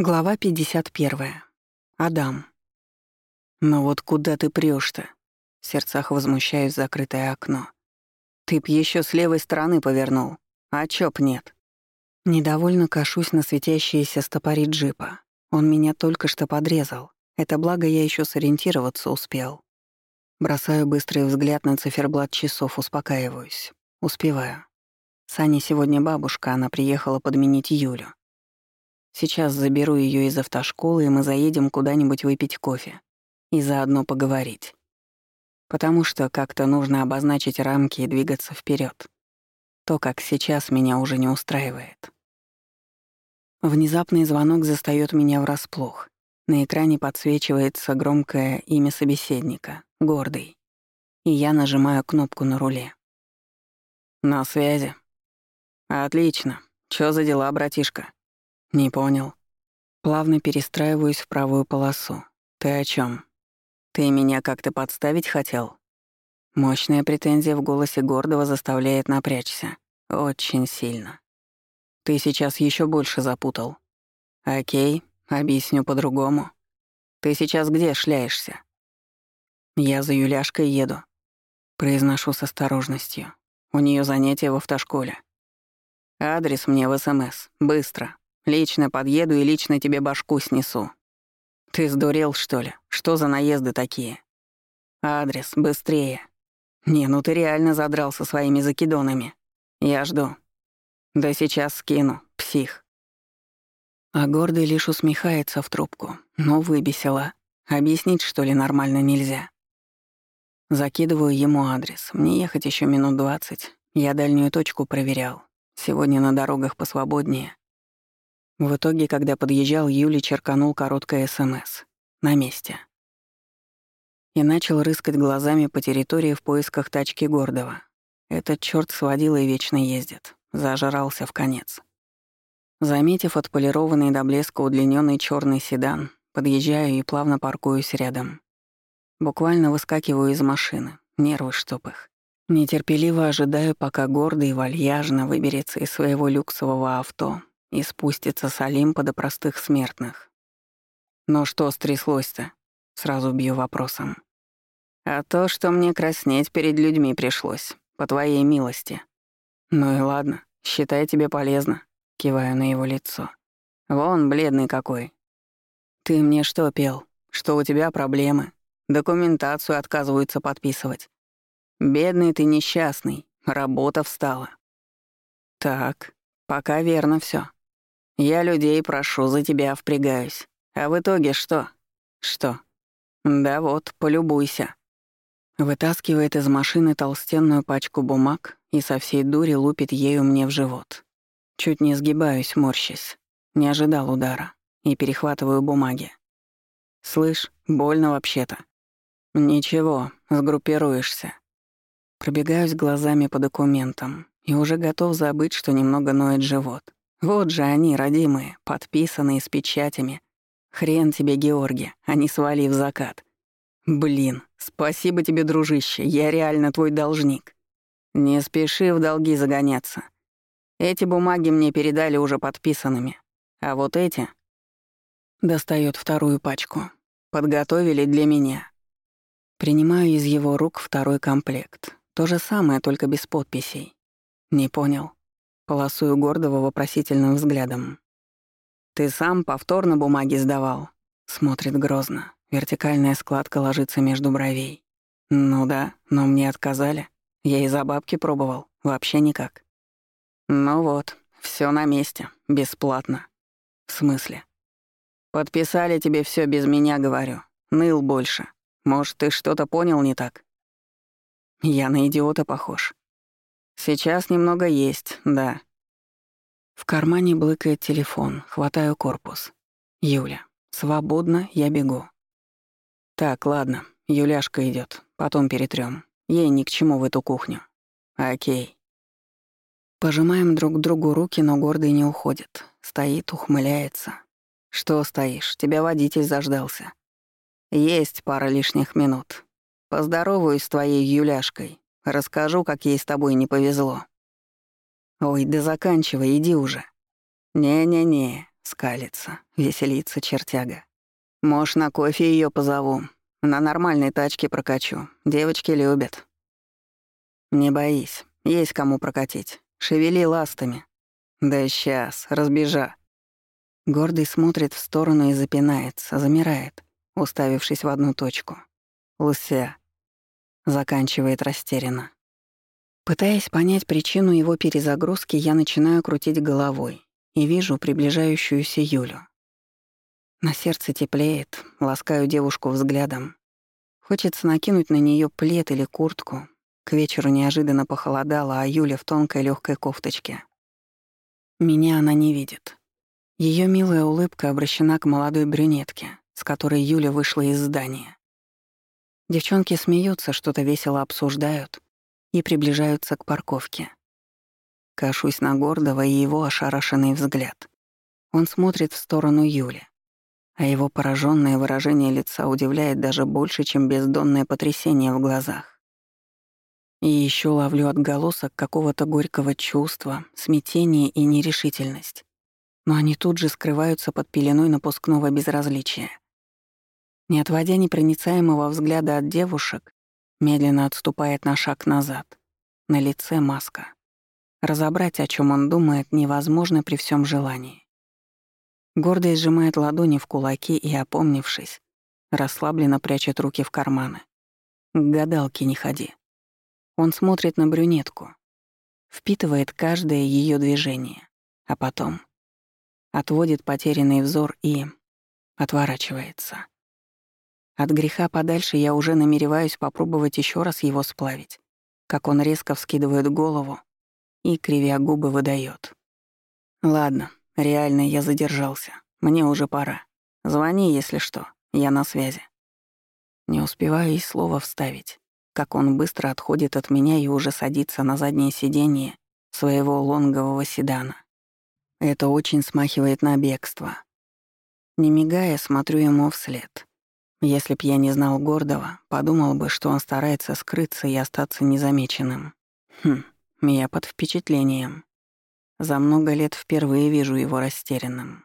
Глава 51. Адам. «Ну вот куда ты прёшь-то?» В сердцах возмущаюсь закрытое окно. «Ты б ещё с левой стороны повернул. А чё б нет?» Недовольно кашусь на светящиеся стопори джипа. Он меня только что подрезал. Это благо я ещё сориентироваться успел. Бросаю быстрый взгляд на циферблат часов, успокаиваюсь. Успеваю. Саня сегодня бабушка, она приехала подменить Юлю. Сейчас заберу ее из автошколы, и мы заедем куда-нибудь выпить кофе. И заодно поговорить. Потому что как-то нужно обозначить рамки и двигаться вперед. То, как сейчас, меня уже не устраивает. Внезапный звонок застаёт меня врасплох. На экране подсвечивается громкое имя собеседника — Гордый. И я нажимаю кнопку на руле. «На связи». «Отлично. Чё за дела, братишка?» «Не понял». Плавно перестраиваюсь в правую полосу. «Ты о чем? Ты меня как-то подставить хотел?» Мощная претензия в голосе Гордого заставляет напрячься. Очень сильно. Ты сейчас еще больше запутал. Окей, объясню по-другому. Ты сейчас где шляешься? Я за Юляшкой еду. Произношу с осторожностью. У нее занятия в автошколе. Адрес мне в СМС. Быстро. Лично подъеду и лично тебе башку снесу. Ты сдурел, что ли? Что за наезды такие? Адрес, быстрее. Не, ну ты реально задрался своими закидонами. Я жду. Да сейчас скину, псих. А гордый лишь усмехается в трубку. Ну, выбесила. Объяснить, что ли, нормально нельзя. Закидываю ему адрес. Мне ехать еще минут двадцать. Я дальнюю точку проверял. Сегодня на дорогах посвободнее. В итоге, когда подъезжал, Юли черканул короткое СМС. На месте. И начал рыскать глазами по территории в поисках тачки Гордова. Этот чёрт сводил и вечно ездит. Зажрался в конец. Заметив отполированный до блеска удлиненный черный седан, подъезжаю и плавно паркуюсь рядом. Буквально выскакиваю из машины, нервы чтоб их. Нетерпеливо ожидаю, пока гордый вальяжно выберется из своего люксового авто и спустится с Олимпа до простых смертных. «Ну что стряслось-то?» — сразу бью вопросом. «А то, что мне краснеть перед людьми пришлось, по твоей милости». «Ну и ладно, считай тебе полезно», — киваю на его лицо. «Вон, бледный какой». «Ты мне что пел? Что у тебя проблемы? Документацию отказываются подписывать. Бедный ты несчастный, работа встала». «Так, пока верно все. Я людей прошу, за тебя впрягаюсь. А в итоге что? Что? Да вот, полюбуйся. Вытаскивает из машины толстенную пачку бумаг и со всей дури лупит ею мне в живот. Чуть не сгибаюсь, морщась. Не ожидал удара. И перехватываю бумаги. «Слышь, больно вообще-то». «Ничего, сгруппируешься». Пробегаюсь глазами по документам и уже готов забыть, что немного ноет живот. Вот же они, родимые, подписанные с печатями. Хрен тебе, Георгий, а не свали в закат. Блин, спасибо тебе, дружище, я реально твой должник. Не спеши в долги загоняться. Эти бумаги мне передали уже подписанными. А вот эти... Достает вторую пачку. Подготовили для меня. Принимаю из его рук второй комплект. То же самое, только без подписей. Не понял. Полосую гордого вопросительным взглядом. «Ты сам повторно бумаги сдавал?» Смотрит грозно. Вертикальная складка ложится между бровей. «Ну да, но мне отказали. Я и за бабки пробовал. Вообще никак». «Ну вот, все на месте. Бесплатно». «В смысле?» «Подписали тебе все без меня, говорю. Ныл больше. Может, ты что-то понял не так?» «Я на идиота похож. Сейчас немного есть, да. В кармане блыкает телефон, хватаю корпус. Юля. Свободно, я бегу. Так, ладно, Юляшка идет, потом перетрем. Ей ни к чему в эту кухню. Окей. Пожимаем друг другу руки, но гордый не уходит. Стоит, ухмыляется. Что стоишь? Тебя водитель заждался. Есть пара лишних минут. Поздороваюсь с твоей Юляшкой. Расскажу, как ей с тобой не повезло. Ой, да заканчивай, иди уже. Не-не-не, Скалится, веселится чертяга. Может, на кофе ее позову. На нормальной тачке прокачу. Девочки любят. Не боись, есть кому прокатить. Шевели ластами. Да сейчас, разбежа. Гордый смотрит в сторону и запинается, замирает, уставившись в одну точку. Луся. Заканчивает растерянно. Пытаясь понять причину его перезагрузки, я начинаю крутить головой и вижу приближающуюся Юлю. На сердце теплеет, ласкаю девушку взглядом. Хочется накинуть на нее плед или куртку. К вечеру неожиданно похолодало, а Юля в тонкой легкой кофточке. Меня она не видит. Ее милая улыбка обращена к молодой брюнетке, с которой Юля вышла из здания. Девчонки смеются, что-то весело обсуждают и приближаются к парковке. Кашусь на Гордова и его ошарашенный взгляд. Он смотрит в сторону Юли, а его пораженное выражение лица удивляет даже больше, чем бездонное потрясение в глазах. И еще ловлю отголосок какого-то горького чувства, смятения и нерешительность. Но они тут же скрываются под пеленой напускного безразличия. Не отводя непроницаемого взгляда от девушек, медленно отступает на шаг назад. На лице маска. Разобрать, о чем он думает, невозможно при всем желании. Гордо сжимает ладони в кулаки и, опомнившись, расслабленно прячет руки в карманы. К гадалке не ходи. Он смотрит на брюнетку, впитывает каждое ее движение, а потом отводит потерянный взор и отворачивается. От греха подальше я уже намереваюсь попробовать еще раз его сплавить, как он резко вскидывает голову и, кривя губы, выдает. «Ладно, реально я задержался. Мне уже пора. Звони, если что, я на связи». Не успеваю и слова вставить, как он быстро отходит от меня и уже садится на заднее сиденье своего лонгового седана. Это очень смахивает на бегство. Не мигая, смотрю ему вслед. Если б я не знал Гордова, подумал бы, что он старается скрыться и остаться незамеченным. Хм, я под впечатлением. За много лет впервые вижу его растерянным.